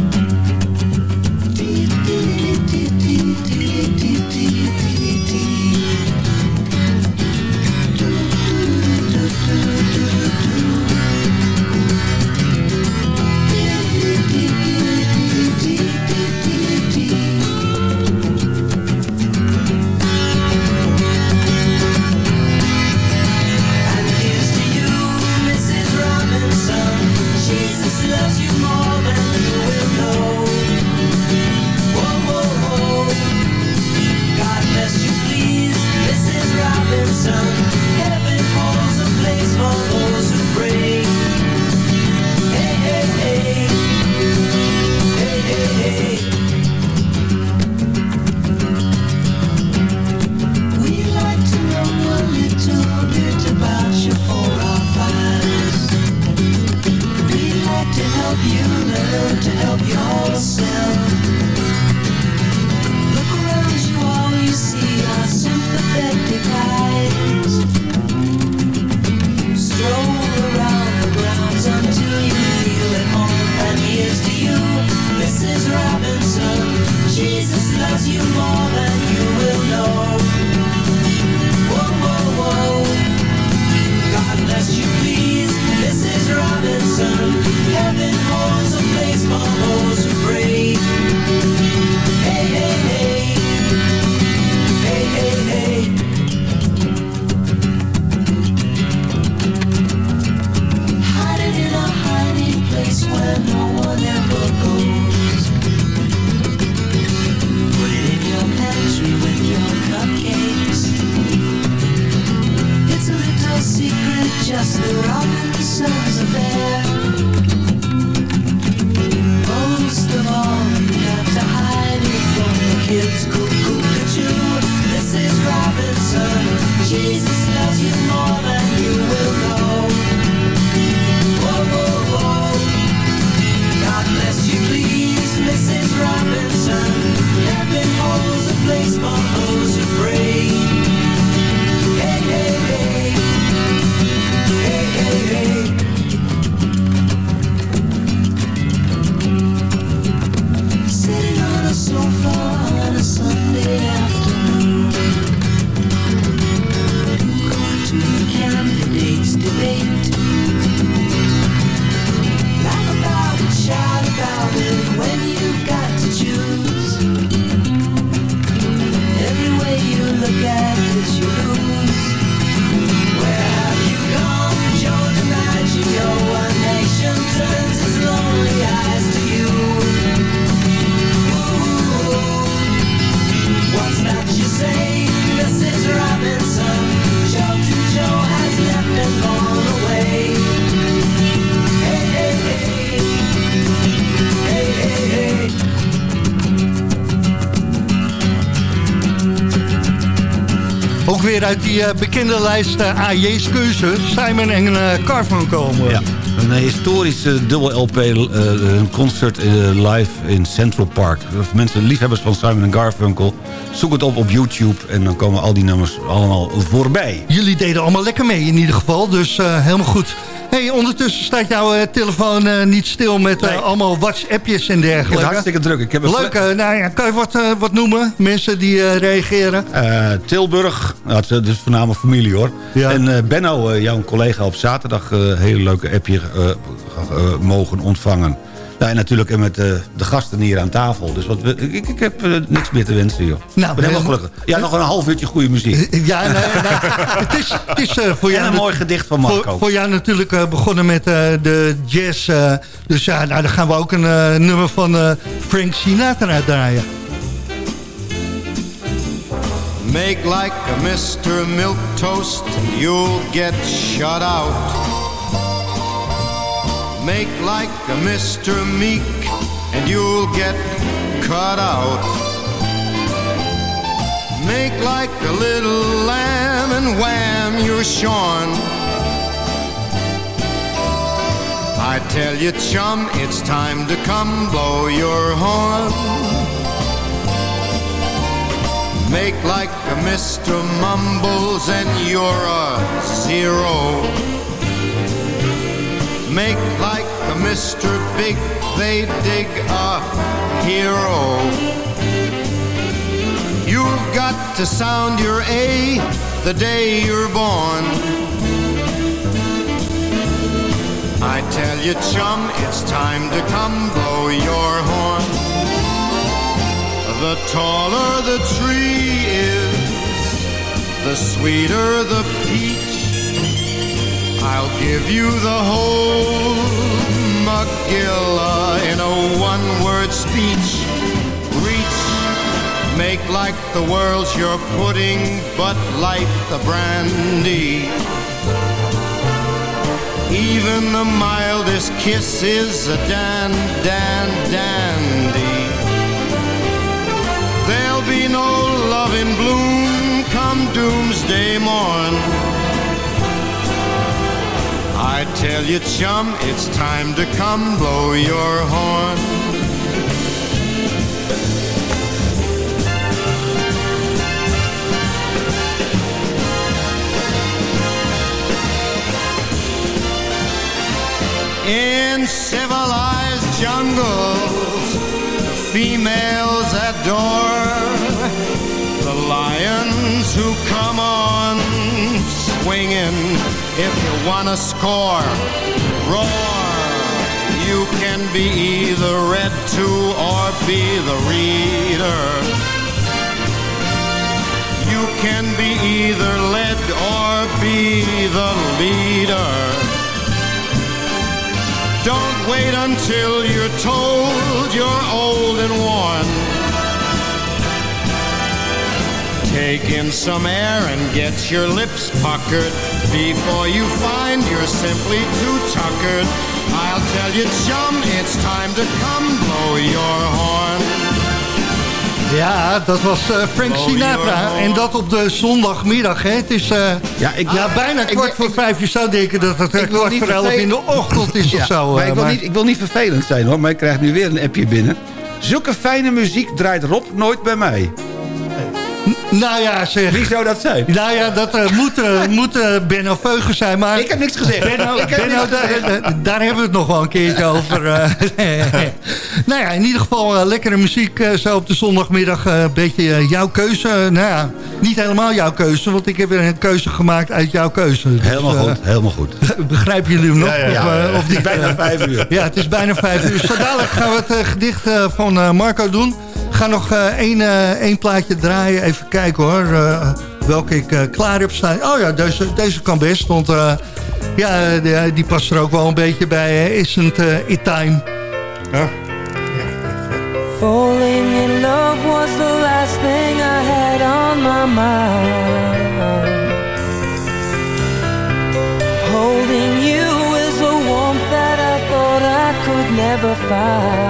[SPEAKER 7] Uit die uh, bekende lijst uh, AJ's keuze. Simon en uh, Carfunkel.
[SPEAKER 9] Ja, een historische dubbel LP concert live in Central Park. Mensen, liefhebbers van Simon en Garfunkel. Zoek het op op YouTube en dan komen al die nummers allemaal voorbij.
[SPEAKER 7] Jullie deden allemaal lekker mee in ieder geval, dus helemaal goed. Hey, ondertussen staat jouw uh, telefoon uh, niet stil met uh, allemaal WhatsAppjes en dergelijke.
[SPEAKER 9] Heb hartstikke druk. Ik heb een
[SPEAKER 7] Leuk, nou ja, kan je wat, wat noemen? Mensen die reageren?
[SPEAKER 9] Tilburg, dat is, dat is voornamelijk familie hoor. Ja. En Benno, jouw collega op zaterdag, een hele leuke appje mogen ontvangen. Ja, en natuurlijk met de, de gasten hier aan tafel. Dus wat we, ik, ik heb uh, niks meer te wensen, joh. Nou, ik ben helemaal gelukkig. Ja, nog een half uurtje goede muziek.
[SPEAKER 7] Ja, nee, nee, het is, het is uh, voor
[SPEAKER 9] en
[SPEAKER 7] jou...
[SPEAKER 9] een mooi gedicht van Marco.
[SPEAKER 7] Voor, voor jou natuurlijk uh, begonnen met de jazz. dus ja, nou, dan gaan we ook een nummer van Frank Sinatra draaien.
[SPEAKER 16] Make like a Mr. Milk Toast, you'll get shut out. Make like a Mr. Meek and you'll get cut out. Make like a little lamb and wham, you're shorn. I tell you, chum, it's time to come blow your horn. Make like a Mr. Mumbles and you're a zero. Make like a Mr. Big, they dig a hero. You've got to sound your A the day you're born. I tell you, chum, it's time to come blow your horn. The taller the tree is, the sweeter the peach. I'll give you the whole Magilla in a one-word speech. Reach, make like the world's your pudding, but light the brandy. Even the mildest kiss is a dan, dan, dandy. There'll be no love in bloom come doomsday morn. I tell you, chum, it's time to come blow your horn. In civilized jungles, the females adore the lions who come on swinging. If you wanna score, roar. You can be either read to or be the reader. You can be either led or be the leader. Don't wait until you're told you're old and worn. Take in some air and get your lips puckered before you find you're simply too tuckered. I'll tell you, chum, it's time to come blow your horn.
[SPEAKER 8] Ja, dat was eh, Frank Sinatra. En dat op de zondagmiddag. Hè. Het is eh, ja,
[SPEAKER 9] ik-
[SPEAKER 8] bijna
[SPEAKER 9] ik-
[SPEAKER 8] kwart
[SPEAKER 9] ik-
[SPEAKER 8] voor vijf. Je zou denken dat het eh,
[SPEAKER 9] Ik
[SPEAKER 8] kwart
[SPEAKER 9] niet
[SPEAKER 8] voor elf in de ochtend is
[SPEAKER 9] Ja,
[SPEAKER 8] of zo.
[SPEAKER 9] Maar ik, wil
[SPEAKER 8] maar-
[SPEAKER 9] niet, ik wil niet vervelend zijn hoor, maar ik krijg nu weer een appje binnen. Zulke fijne muziek draait Rob nooit bij mij.
[SPEAKER 8] Nou ja, zeg.
[SPEAKER 9] Wie zou dat zijn?
[SPEAKER 8] Nou ja, dat eh, moet, eh, moet eh, Benno Veugen zijn. Maar
[SPEAKER 9] Ik heb niks gezegd.
[SPEAKER 8] Benno,
[SPEAKER 9] Ik heb
[SPEAKER 8] Benno,
[SPEAKER 9] niks
[SPEAKER 8] daar,
[SPEAKER 9] gezegd.
[SPEAKER 8] daar hebben we het nog wel een keertje over. nou ja, in ieder geval lekkere muziek zo op de zondagmiddag. Een beetje jouw keuze. nou ja, niet helemaal jouw keuze, want ik heb weer een keuze gemaakt uit jouw keuze. Dus,
[SPEAKER 9] Helemaal goed, helemaal goed.
[SPEAKER 8] Begrijpen jullie hem nog?
[SPEAKER 9] Ja, ja,
[SPEAKER 8] Of, of niet?
[SPEAKER 9] bijna vijf uur.
[SPEAKER 8] Ja, het is bijna vijf uur. Zo dadelijk gaan we het gedicht van Marco doen. Gaan nog één, één plaatje draaien. Even kijken hoor. eh, welke ik eh, klaar heb staan. Oh ja, deze, deze kan best. Want eh, ja, die, die past er ook wel een beetje bij. Isn't it time? Ja.
[SPEAKER 13] Falling in love was the last thing I had on my mind. Holding you is a warmth that I thought I could never find.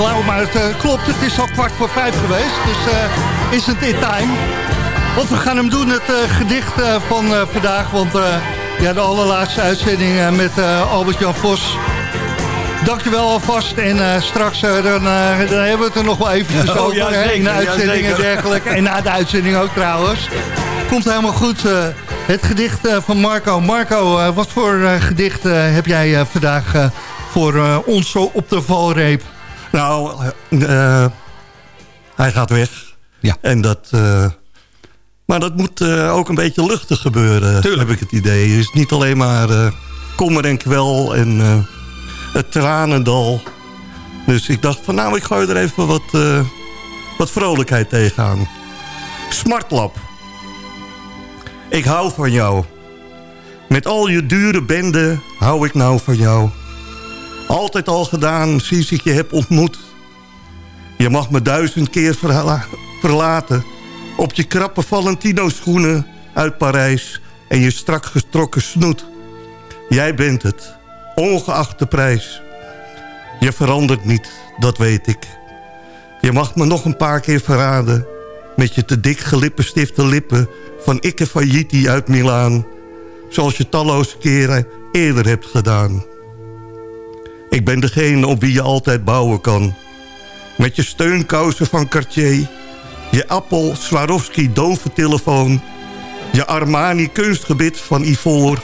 [SPEAKER 8] Maar het eh, klopt. Het is al kwart voor vijf geweest. Dus eh, is het in time. Want we gaan hem doen, het eh, gedicht van vandaag. Want ja, de allerlaatste uitzending met Albert-Jan Vos. Dankjewel alvast. En straks dan, dan hebben we het er nog wel eventjes
[SPEAKER 9] Oh,
[SPEAKER 8] over.
[SPEAKER 9] ja,
[SPEAKER 8] hè,
[SPEAKER 9] zeker,
[SPEAKER 8] in de
[SPEAKER 9] ja,
[SPEAKER 8] uitzending en dergelijke. En na de uitzending ook trouwens. Komt helemaal goed. het gedicht van Marco. Marco, wat voor gedicht heb jij vandaag voor ons zo op de valreep?
[SPEAKER 11] Nou, eh, hij gaat weg.
[SPEAKER 9] Ja.
[SPEAKER 11] En dat... eh, maar dat moet eh, ook een beetje luchtig gebeuren, heb ik het idee. Het is niet alleen maar eh, kommer en kwel en eh, het tranendal. Dus ik dacht van nou, ik gooi er even wat, eh, wat vrolijkheid tegenaan. Smartlap. Ik hou van jou. Met al je dure bende hou ik nou van jou. Altijd al gedaan sinds ik je heb ontmoet. Je mag me duizend keer verla- verlaten. Op je krappe Valentino schoenen uit Parijs. En je strak getrokken snoet. Jij bent het, ongeacht de prijs. Je verandert niet, dat weet ik. Je mag me nog een paar keer verraden. Met je te dik gelippenstiftde lippen van Ikke Failliti uit Milaan. Zoals je talloze keren eerder hebt gedaan. Ik ben degene op wie je altijd bouwen kan. Met je steunkousen van Cartier. Je Appel Swarovski dove telefoon. Je Armani kunstgebit van Ivoor.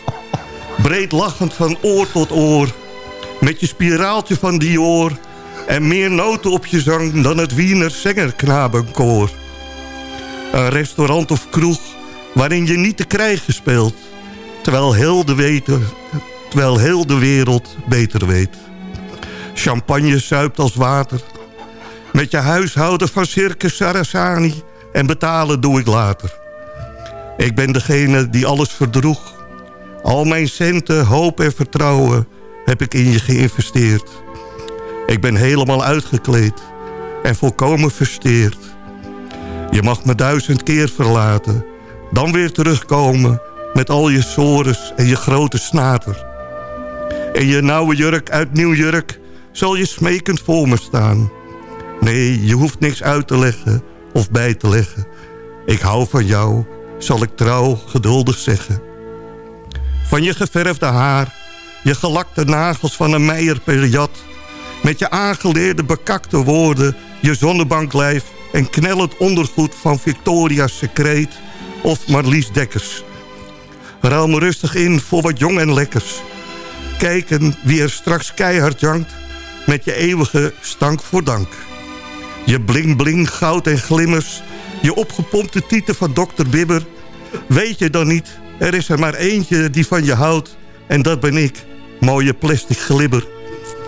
[SPEAKER 11] Breed lachend van oor tot oor. Met je spiraaltje van Dior. En meer noten op je zang dan het Wiener Zengerknabenkoor. Een restaurant of kroeg waarin je niet te krijgen speelt. Terwijl heel de, weten, terwijl heel de wereld beter weet. Champagne zuipt als water. Met je huishouden van Circus Sarasani. En betalen doe ik later. Ik ben degene die alles verdroeg. Al mijn centen, hoop en vertrouwen heb ik in je geïnvesteerd. Ik ben helemaal uitgekleed en volkomen versteerd. Je mag me duizend keer verlaten. Dan weer terugkomen met al je sores en je grote snater. In je nauwe jurk uit nieuw jurk zal je smekend voor me staan. Nee, je hoeft niks uit te leggen of bij te leggen. Ik hou van jou, zal ik trouw geduldig zeggen. Van je geverfde haar, je gelakte nagels van een meier per jat... met je aangeleerde bekakte woorden, je zonnebanklijf... en knellend ondergoed van Victoria's Secret of Marlies Dekkers. Ruil me rustig in voor wat jong en lekkers. Kijken wie er straks keihard jankt... met je eeuwige stank voor dank. Je bling-bling, goud en glimmers... je opgepompte tieten van dokter Bibber... weet je dan niet, er is er maar eentje die van je houdt... en dat ben ik, mooie plastic glibber.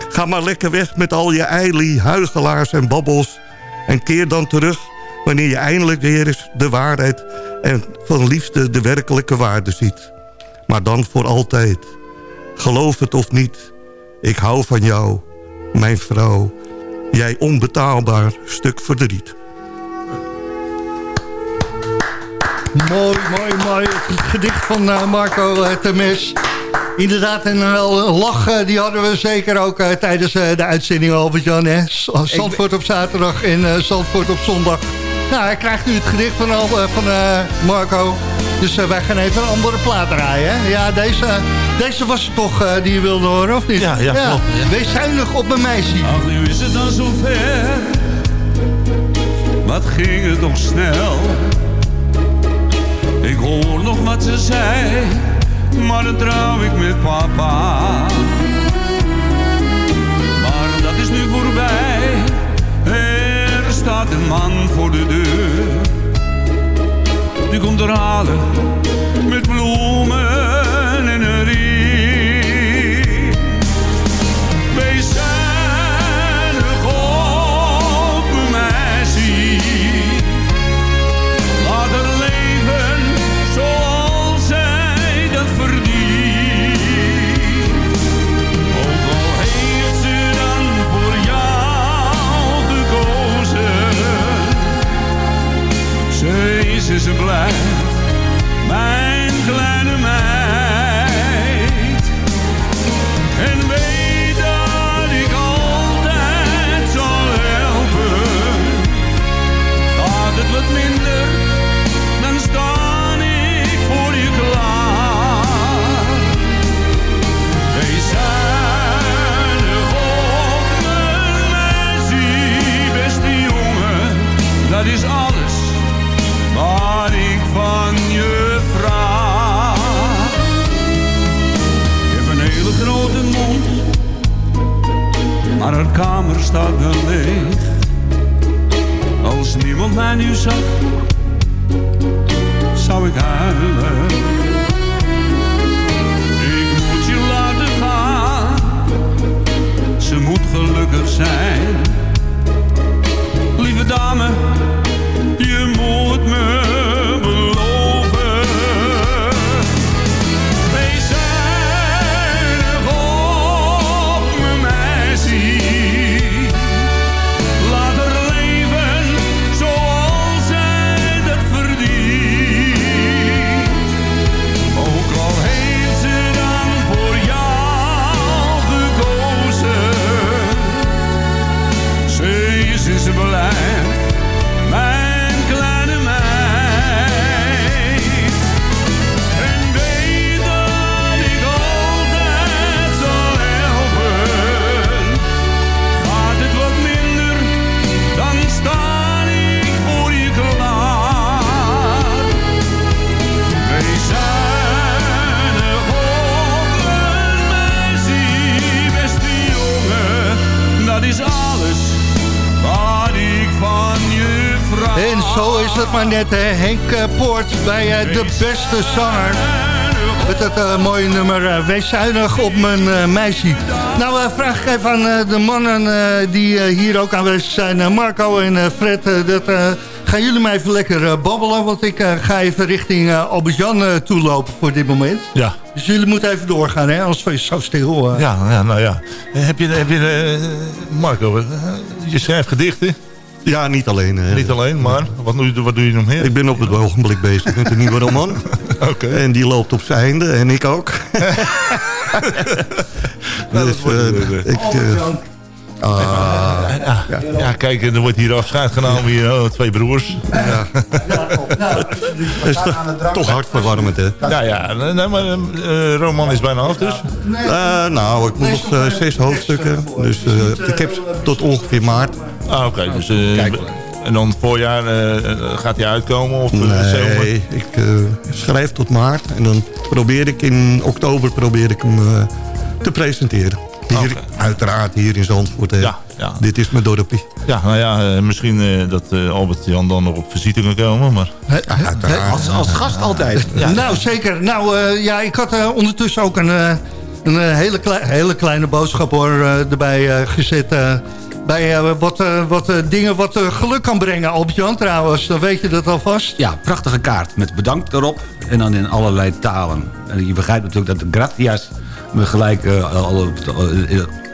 [SPEAKER 11] Ga maar lekker weg met al je eilie, huigelaars en babbels... en keer dan terug wanneer je eindelijk weer eens de waarheid... en van liefde de werkelijke waarde ziet. Maar dan voor altijd. Geloof het of niet, ik hou van jou, mijn vrouw... Jij onbetaalbaar stuk verdriet.
[SPEAKER 8] Mooi, mooi, mooi. Het gedicht van eh, Marco uh, Temes. Inderdaad, en wel een lach, eh, die hadden we zeker ook eh, tijdens eh, de uitzending, Albert-Jan. hè? Z- Zandvoort op zaterdag en eh, Zandvoort op zondag. Nou, hij krijgt nu het gedicht van, eh, van eh, Marco. Dus eh, wij gaan even een andere plaat draaien. Hè? Ja, deze, deze was het toch eh, die je wilde horen, of niet?
[SPEAKER 10] Ja, ja, klopt, ja.
[SPEAKER 8] Wees zuinig op mijn meisje.
[SPEAKER 17] Ach, nu is het dan zover. Wat ging het toch snel? Ik hoor nog wat ze zei, maar dan trouw ik met papa. Maar dat is nu voorbij, er staat een man voor de deur. Die komt er halen met bloemen blijft mijn kleine meid. En weet dat ik altijd zal helpen. Gaat het wat minder, dan sta ik voor je klaar. Wees zuinig op mijn meisje, beste jongen. Dat is alles maar haar kamer staat wel leeg. Als niemand mij nu zag, zou ik huilen. Ik moet je laten gaan, ze moet gelukkig zijn. Lieve dame, het
[SPEAKER 8] maar net, hè. Henk eh, Poort bij eh, de beste zanger. Met het eh, mooie nummer eh, Wees zuinig op mijn meisje. Nou, vraag ik even aan de mannen die hier ook aanwezig zijn. Marco en Fred, dat, gaan jullie mij even lekker babbelen? Want ik ga even richting Albert-Jan toelopen voor dit moment.
[SPEAKER 10] Ja.
[SPEAKER 8] Dus jullie moeten even doorgaan, hè? Anders is het zo stil.
[SPEAKER 10] Ja, ja, nou ja. Heb je, heb je Marco, je schrijft gedichten?
[SPEAKER 11] Ja, niet alleen. hè.
[SPEAKER 10] Niet alleen, maar wat doe je, wat doe je nog meer?
[SPEAKER 11] Ik ben op het ogenblik bezig met een nieuwe roman. En die loopt op zijn einde en ik ook.
[SPEAKER 10] Nou, dat
[SPEAKER 11] dus,
[SPEAKER 10] wordt,
[SPEAKER 11] eh,
[SPEAKER 10] eh,
[SPEAKER 11] ik, eh, ah,
[SPEAKER 10] Ja, ja, kijk, er wordt hier afscheid genomen. Hier, oh, twee broers.
[SPEAKER 11] Ja. Is toch, toch hartverwarmend, hè?
[SPEAKER 10] Ja, ja. Nee, maar roman is bijna af dus.
[SPEAKER 11] Eh, nou, ik moet nog zes hoofdstukken. Dus ik heb tot ongeveer maart.
[SPEAKER 10] Ah, oké. dus, eh, en dan voorjaar eh, gaat hij uitkomen? Of?
[SPEAKER 11] Nee, ik eh, schrijf tot maart. En dan probeer ik in oktober probeer ik hem eh, te presenteren. Hier, Uiteraard hier in Zandvoort. hè.
[SPEAKER 10] Ja, ja.
[SPEAKER 11] Dit is mijn dorpje.
[SPEAKER 10] Ja, nou ja, misschien eh, dat eh, Albert Jan dan nog op visite kan komen. Maar...
[SPEAKER 9] Als, als gast altijd.
[SPEAKER 8] Nou, zeker. Nou, eh, ja, ik had eh, ondertussen ook een, eh, een hele, klei- hele kleine boodschap hoor, eh, erbij eh, gezet. Bij eh, wat, eh, wat eh, dingen wat geluk kan brengen, Albert-Jan trouwens. Dan weet je dat alvast.
[SPEAKER 9] Ja, prachtige kaart met bedankt erop. En dan in allerlei talen. En je begrijpt natuurlijk dat de gratias me gelijk al,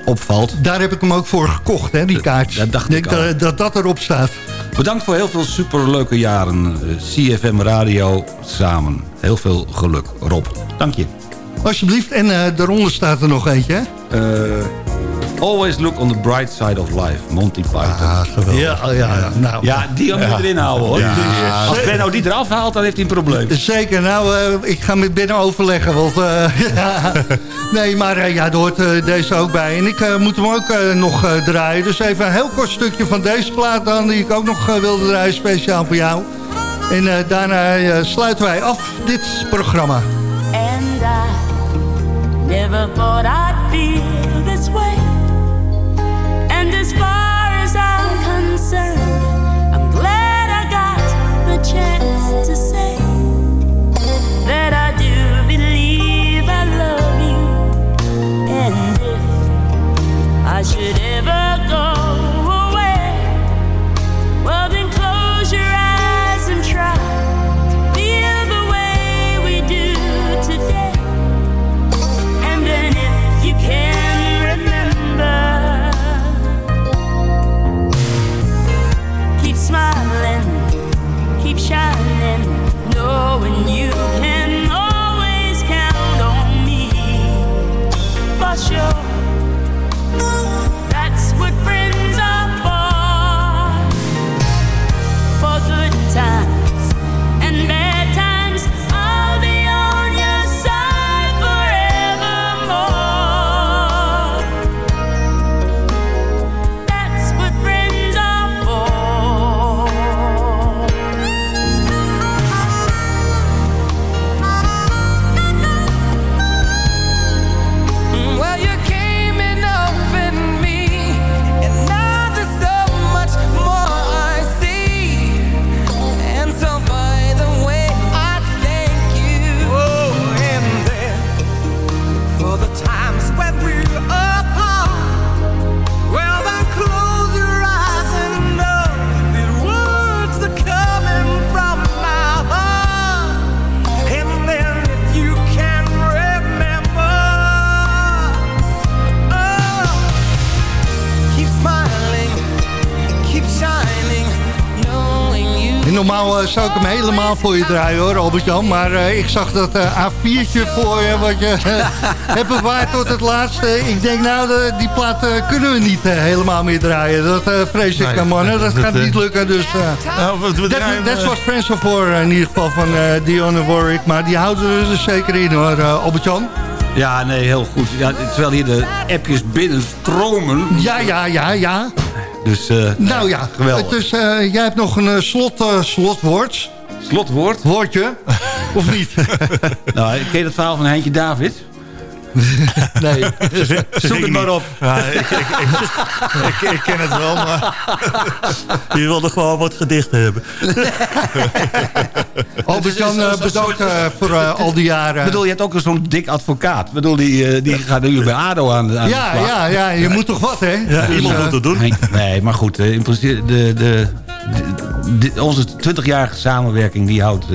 [SPEAKER 9] opvalt.
[SPEAKER 8] Daar heb ik hem ook voor gekocht, hè, die kaart.
[SPEAKER 9] Dat dacht
[SPEAKER 8] denk
[SPEAKER 9] ik al.
[SPEAKER 8] dat, dat dat erop staat.
[SPEAKER 9] Bedankt voor heel veel superleuke jaren. CFM Radio samen. Heel veel geluk, Rob. Dank je.
[SPEAKER 8] Alsjeblieft. En eh, daaronder staat er nog eentje, hè?
[SPEAKER 9] Eh, always look on the bright side of life. Monty Python.
[SPEAKER 8] Ah, Ja, ja, ja. Nou,
[SPEAKER 9] Ja, die moet je
[SPEAKER 8] Ja.
[SPEAKER 9] erin houden hoor.
[SPEAKER 8] Ja.
[SPEAKER 9] Dus als Benno die eraf haalt, dan heeft hij een probleem.
[SPEAKER 8] Zeker, nou, eh, ik ga met Benno overleggen. Want, eh. Nee, maar eh, ja, er hoort deze ook bij. En ik moet hem ook nog eh, draaien. Dus even een heel kort stukje van deze plaat dan... die ik ook nog wilde draaien, speciaal voor jou. En eh, daarna sluiten wij af dit programma.
[SPEAKER 7] And I never thought I'd feel the
[SPEAKER 8] normaal eh, zou ik hem helemaal voor je draaien hoor, Albert-Jan. Maar eh, ik zag dat eh, A4'tje voor je, wat je hebt bewaard tot het laatste. Ik denk nou, de, die plaat eh, kunnen we niet helemaal meer draaien. Dat eh, vrees ik,
[SPEAKER 10] Nee,
[SPEAKER 8] eh, mannen. Dat
[SPEAKER 10] dat,
[SPEAKER 8] gaat niet lukken, dus...
[SPEAKER 10] Nou,
[SPEAKER 8] dat, was Friends of War in ieder geval van Dionne Warwick. Maar die houden we er zeker in hoor, eh, Albert-Jan.
[SPEAKER 9] Ja, nee, heel goed. Ja, terwijl hier de appjes binnenstromen.
[SPEAKER 8] Ja, ja, ja, ja.
[SPEAKER 9] Dus, eh,
[SPEAKER 8] Nou ja,
[SPEAKER 9] geweldig.
[SPEAKER 8] dus eh, jij hebt nog een eh, slot, slotwoord.
[SPEAKER 9] Slotwoord?
[SPEAKER 8] Woordje, of niet?
[SPEAKER 9] nou, ken je dat verhaal van Heintje David?
[SPEAKER 8] nee.
[SPEAKER 9] Zoek het maar op.
[SPEAKER 10] Ja, ik, ik, ik, ik, ik ken het wel, maar...
[SPEAKER 11] Je wilde gewoon wat gedichten hebben.
[SPEAKER 8] Albert-Jan, eh, bedankt eh, voor eh, al die jaren.
[SPEAKER 9] Ik bedoel, je hebt ook zo'n dik advocaat. Ik bedoel, die, eh, die gaat nu bij ADO aan, de- aan
[SPEAKER 8] Ja,
[SPEAKER 9] de slag.
[SPEAKER 8] ja, ja, je moet toch wat, hè?
[SPEAKER 11] Ja,
[SPEAKER 8] Dus,
[SPEAKER 11] iemand
[SPEAKER 8] eh,
[SPEAKER 11] moet het doen.
[SPEAKER 9] Nee, nee, maar goed, in principe, de, de, de- de- onze 20-jarige samenwerking die houdt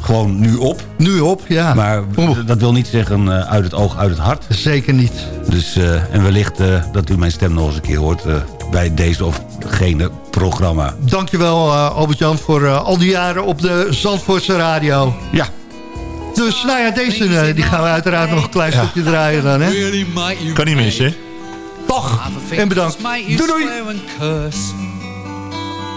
[SPEAKER 9] gewoon nu op.
[SPEAKER 8] Nu op, ja.
[SPEAKER 9] Maar dat wil niet zeggen eh, uit het oog, uit het hart.
[SPEAKER 8] Zeker niet.
[SPEAKER 9] Dus, eh, en wellicht eh, dat u mijn stem nog eens een keer hoort eh, bij deze of gene programma.
[SPEAKER 8] Dankjewel, uh, Albert-Jan, voor eh, al die jaren op de Zandvoortse radio.
[SPEAKER 9] Ja.
[SPEAKER 8] Dus, nou ja, deze eh, die gaan we uiteraard nog een klein stukje draaien dan, hè?
[SPEAKER 10] Kan niet missen, hè?
[SPEAKER 8] Toch. En bedankt. Doei, doei.